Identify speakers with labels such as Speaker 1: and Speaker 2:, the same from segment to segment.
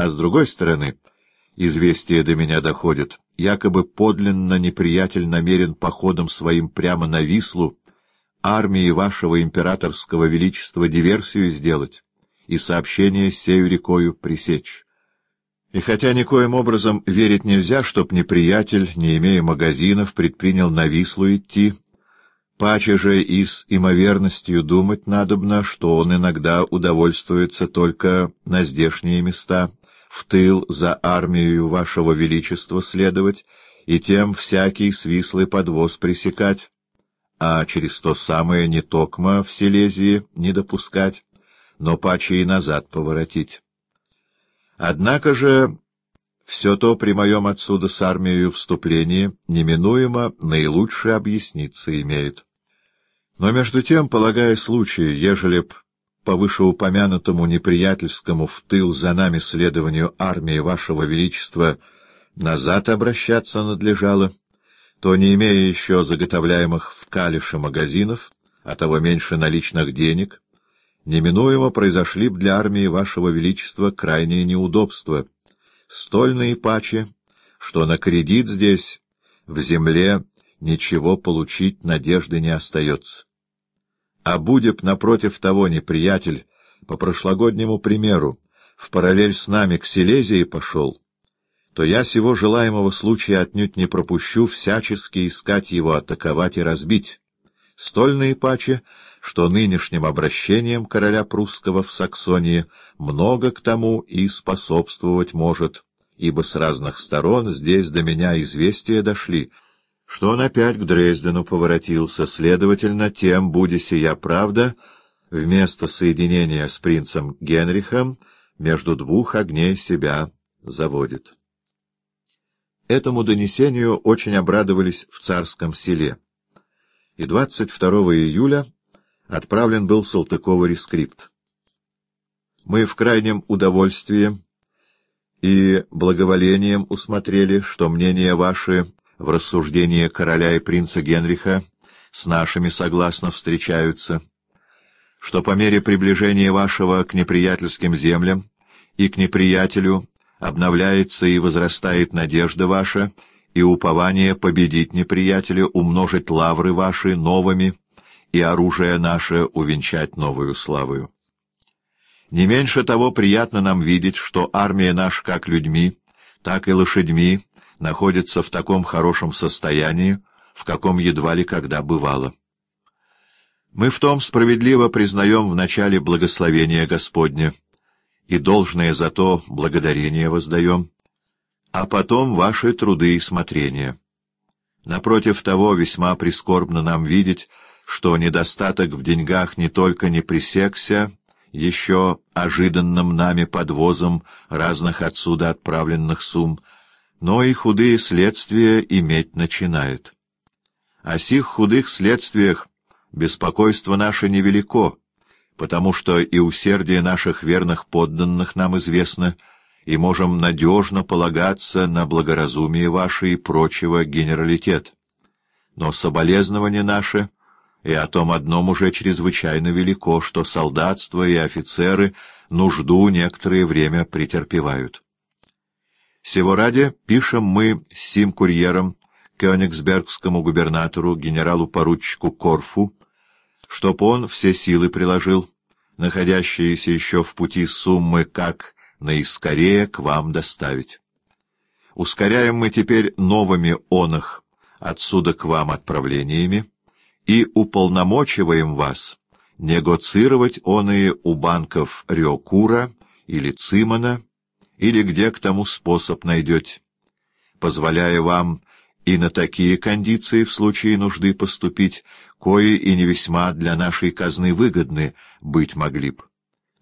Speaker 1: А с другой стороны, известие до меня доходит, якобы подлинно неприятель намерен походом своим прямо на Вислу армии вашего императорского величества диверсию сделать и сообщение сею рекою пресечь. И хотя никоим образом верить нельзя, чтоб неприятель, не имея магазинов, предпринял на Вислу идти, паче же и с имоверностью думать надобно, что он иногда удовольствуется только на здешние места, в тыл за армию вашего величества следовать и тем всякий свислый подвоз пресекать, а через то самое не токмо в Силезии не допускать, но паче и назад поворотить. Однако же все то при моем отсюда с армией вступлении неминуемо наилучшее объясниться имеет. Но между тем, полагая случай, ежели б по вышеупомянутому неприятельскому в тыл за нами следованию армии вашего величества назад обращаться надлежало, то, не имея еще заготовляемых в калише магазинов, а того меньше наличных денег, неминуемо произошли б для армии вашего величества крайние неудобства, столь наипаче, что на кредит здесь, в земле, ничего получить надежды не остается. А будеб напротив того неприятель, по прошлогоднему примеру, в параллель с нами к Силезии пошел, то я сего желаемого случая отнюдь не пропущу всячески искать его атаковать и разбить, столь наипаче, что нынешним обращением короля прусского в Саксонии много к тому и способствовать может, ибо с разных сторон здесь до меня известия дошли, что он опять к Дрездену поворотился, следовательно, тем, будь сия правда, вместо соединения с принцем Генрихом между двух огней себя заводит. Этому донесению очень обрадовались в царском селе, и 22 июля отправлен был Салтыкову рескрипт. Мы в крайнем удовольствии и благоволением усмотрели, что мнения ваши в рассуждении короля и принца Генриха с нашими согласно встречаются, что по мере приближения вашего к неприятельским землям и к неприятелю обновляется и возрастает надежда ваша, и упование победить неприятеля, умножить лавры ваши новыми, и оружие наше увенчать новую славою. Не меньше того приятно нам видеть, что армия наша как людьми, так и лошадьми находится в таком хорошем состоянии, в каком едва ли когда бывало. Мы в том справедливо признаем в начале благословения Господне, и должное за то благодарение воздаем, а потом ваши труды и смотрения. Напротив того, весьма прискорбно нам видеть, что недостаток в деньгах не только не пресекся еще ожиданным нами подвозом разных отсюда отправленных сумм, но и худые следствия иметь начинает. О сих худых следствиях беспокойство наше невелико, потому что и усердие наших верных подданных нам известно, и можем надежно полагаться на благоразумие ваше и прочего генералитет. Но соболезнование наше — и о том одном уже чрезвычайно велико, что солдатство и офицеры нужду некоторое время претерпевают. Сего ради пишем мы сим курьером кёнигсбергскому губернатору, генералу-поручику Корфу, чтоб он все силы приложил, находящиеся еще в пути суммы, как наискорее к вам доставить. Ускоряем мы теперь новыми онах отсюда к вам отправлениями, и уполномочиваем вас негоцировать оные у банков Риокура или Цимана, или где к тому способ найдете, позволяя вам и на такие кондиции в случае нужды поступить, кои и не весьма для нашей казны выгодны быть могли б.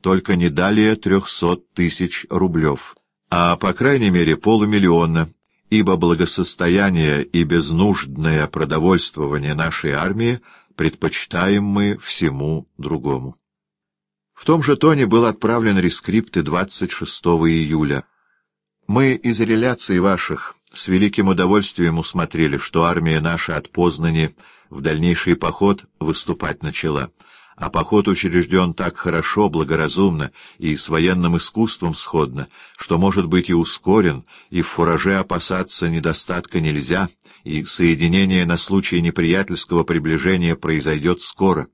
Speaker 1: Только не далее трехсот тысяч рублев, а, по крайней мере, полумиллиона, ибо благосостояние и безнуждное продовольствование нашей армии предпочитаем мы всему другому. В том же тоне был отправлен рескрипт 26 июля. Мы из реляций ваших с великим удовольствием усмотрели, что армия наша от Познани в дальнейший поход выступать начала, а поход учрежден так хорошо, благоразумно и с военным искусством сходно, что может быть и ускорен, и в фураже опасаться недостатка нельзя, и соединение на случай неприятельского приближения произойдет скоро.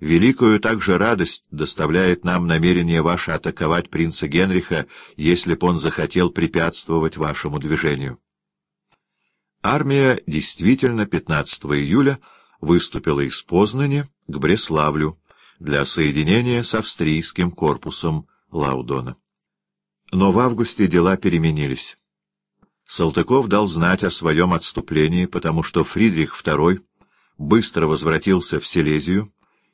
Speaker 1: Великую также радость доставляет нам намерение ваше атаковать принца Генриха, если б он захотел препятствовать вашему движению. Армия действительно 15 июля выступила из Познани к Бреславлю для соединения с австрийским корпусом Лаудона. Но в августе дела переменились. Салтыков дал знать о своем отступлении, потому что Фридрих II быстро возвратился в Силезию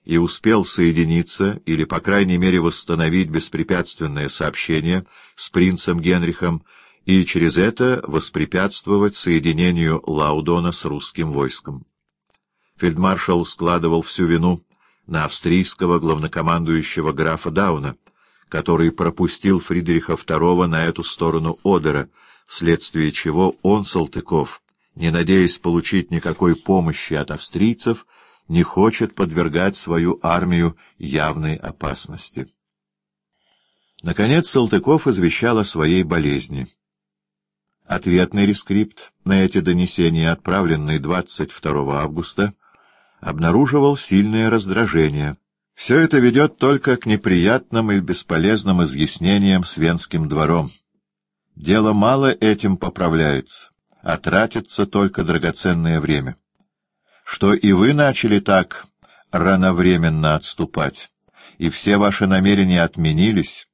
Speaker 1: и успел соединиться или, по крайней мере, восстановить беспрепятственное сообщение с принцем Генрихом и через это воспрепятствовать соединению Лаудона с русским войском. Фельдмаршал складывал всю вину на австрийского главнокомандующего графа Дауна, который пропустил Фридриха II на эту сторону Одера, вследствие чего он, Салтыков, не надеясь получить никакой помощи от австрийцев, не хочет подвергать свою армию явной опасности. Наконец Салтыков извещал о своей болезни. Ответный рескрипт на эти донесения, отправленный 22 августа, обнаруживал сильное раздражение. Все это ведет только к неприятным и бесполезным изъяснениям с Венским двором. Дело мало этим поправляется, а тратится только драгоценное время. Что и вы начали так рановременно отступать, и все ваши намерения отменились,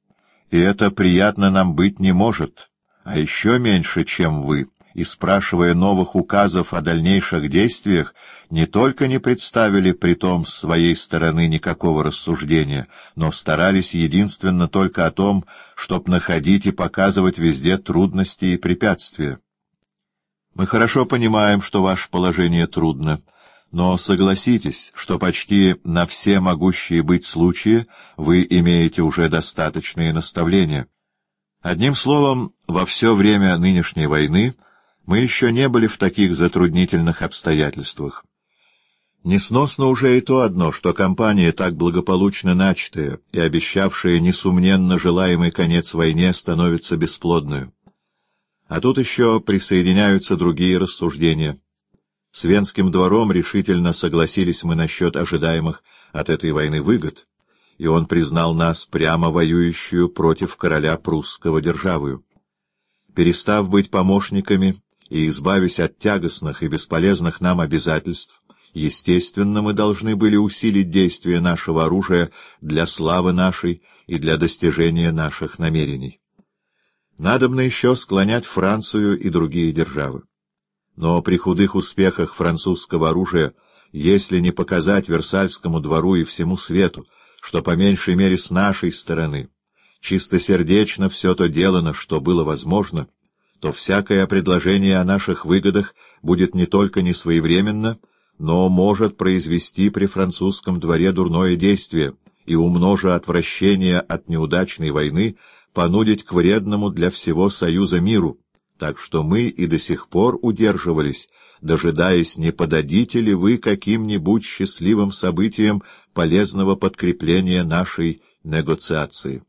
Speaker 1: и это приятно нам быть не может, а еще меньше, чем вы, и, спрашивая новых указов о дальнейших действиях, не только не представили при том с своей стороны никакого рассуждения, но старались единственно только о том, чтоб находить и показывать везде трудности и препятствия. Мы хорошо понимаем, что ваше положение трудно, но согласитесь, что почти на все могущие быть случаи вы имеете уже достаточные наставления. Одним словом, во все время нынешней войны — мы еще не были в таких затруднительных обстоятельствах. Несносно уже и то одно, что компания, так благополучно начатая и обещавшая несомненно желаемый конец войне, становится бесплодной. А тут еще присоединяются другие рассуждения. С Венским двором решительно согласились мы насчет ожидаемых от этой войны выгод, и он признал нас прямо воюющую против короля прусского державою. Перестав быть помощниками и избавясь от тягостных и бесполезных нам обязательств, естественно, мы должны были усилить действие нашего оружия для славы нашей и для достижения наших намерений. Надобно еще склонять Францию и другие державы. Но при худых успехах французского оружия, если не показать Версальскому двору и всему свету, что по меньшей мере с нашей стороны чистосердечно все то делано, что было возможно, то всякое предложение о наших выгодах будет не только несвоевременно, но может произвести при французском дворе дурное действие и, умножа отвращение от неудачной войны, понудить к вредному для всего Союза миру, так что мы и до сих пор удерживались, дожидаясь, не подадите ли вы каким-нибудь счастливым событием полезного подкрепления нашей негоциации.